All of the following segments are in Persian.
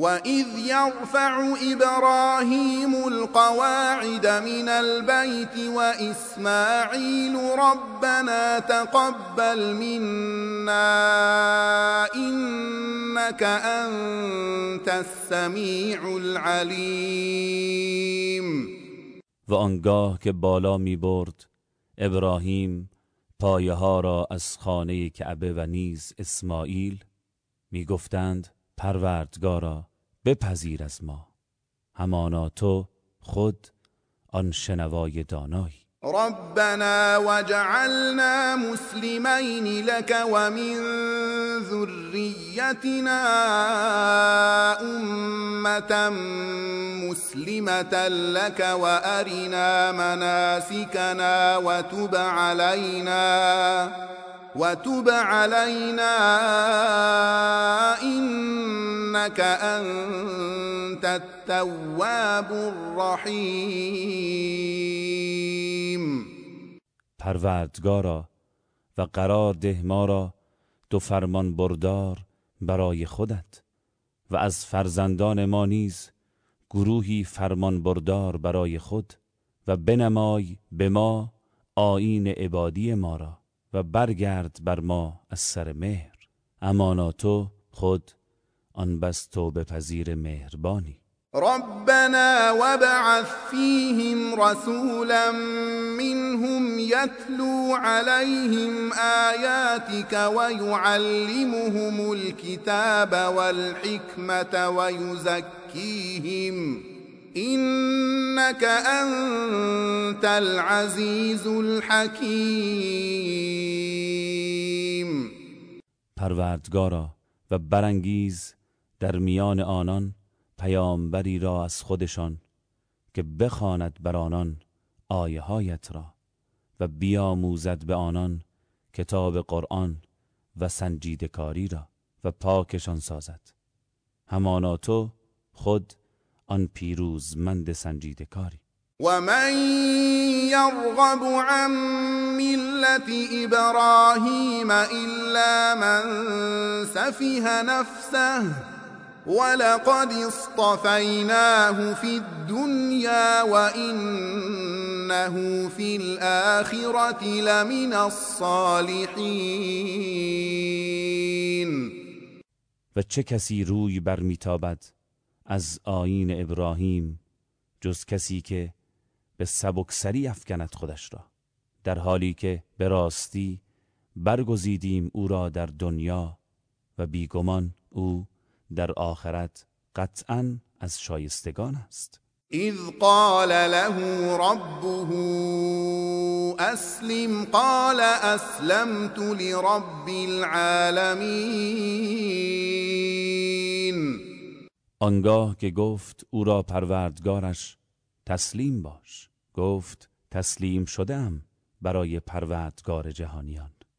وإذ يرفع إبراهيم القواعد من البيت وإسماعيل ربنا تقبل منا إنك أنت السميع العليم. و آنگاه که بالا می برد ابراهیم پایه ها را از خانه کعبه و نیز اسماعیل می گفتند پروردگارا بپذیر از ما. همانا تو خود آن شنوای دانایی. ربنا وجعلنا مسلمين لك ومن ذريتنا أمة مسلمة لك وأرنا مناسكنا وتب علينا وتب علينا إنك أنت التواب الرحيم. پروردگارا و قرار ده ما را دو فرمان بردار برای خودت و از فرزندان ما نیز گروهی فرمان بردار برای خود و بنمای به ما آین عبادی ما را و برگرد بر ما از سر مهر. امانا تو خود آن بس توبه پذیر مهربانی. ربنا وابعث فيهم رسولا منهم يتلو عليهم آياتك ويعلمهم الكتاب والحكمة ويزكيهم إنك أنت العزيز الحكيم پروردگارا و برانگیز در میان آنان پیامبری را از خودشان که بخواند بر آنان آیه هایت را و بیاموزد به آنان کتاب قرآن و سنجیده کاری را و پاکشان سازد. همانا تو خود آن پیروزمند سنجیده کاری ومن يرغب عن ملة إبراهيم إلا من سفه نفسه ولقد اصطفيناه في الدنيا وإنه في الآخرة لمن الصالحين. و چه کسی روی برمیتابد از آیین ابراهیم جز کسی که به سبکسری افکند خودش را در حالی که به راستی برگزیدیم او را در دنیا و بیگمان او در آخرت قطعا از شایستگان است. إذ قال له ربه أسلم قال أسلمت لرب العالمين آنگاه که گفت او را پروردگارش تسلیم باش. گفت تسلیم شدم برای پروردگار جهانیان.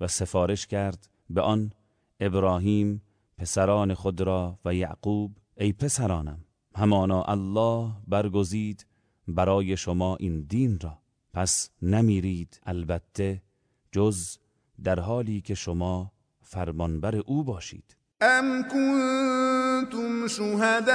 و سفارش کرد به آن ابراهیم پسران خود را و یعقوب ای پسرانم همانا الله برگزید برای شما این دین را. پس نمیرید البته جز در حالی که شما فرمانبر او باشید. شهداء إذ حضر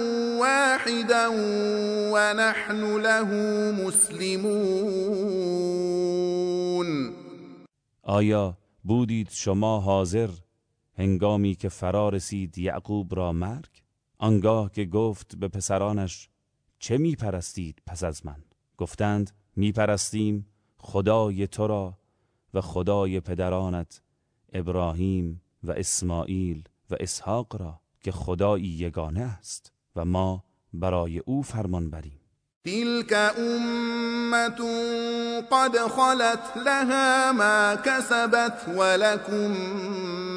واحدا ونحن له مسلمون. آیا بودید شما حاضر هنگامی که فرا رسید یعقوب را مرگ؟ آنگاه که گفت به پسرانش چه می پرستید پس از من؟ گفتند می پرستیم خدای تو را و خدای پدرانت ابراهیم و اسماعیل و اسحاق را که خدایی یگانه است و ما برای او فرمان بریم تلك امت قد خلت لها ما كسبت ولكم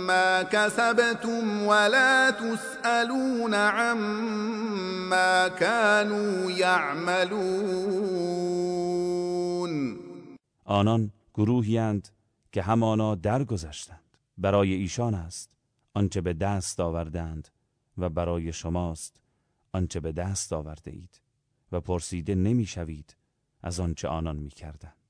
ما كسبتم ولا تسألون عما كانوا يعملون. آنان گروهی که همانا درگذشتند. برای ایشان است آنچه به دست آوردند و برای شماست آنچه به دست آورده اید و پرسیده نمی‌شوید از آنچه آنان می‌کردند.